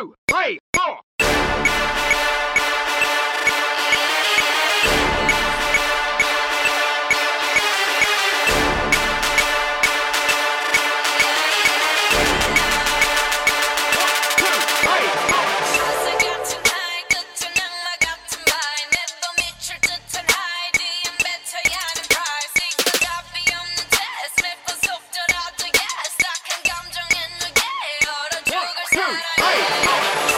two, two, three, four.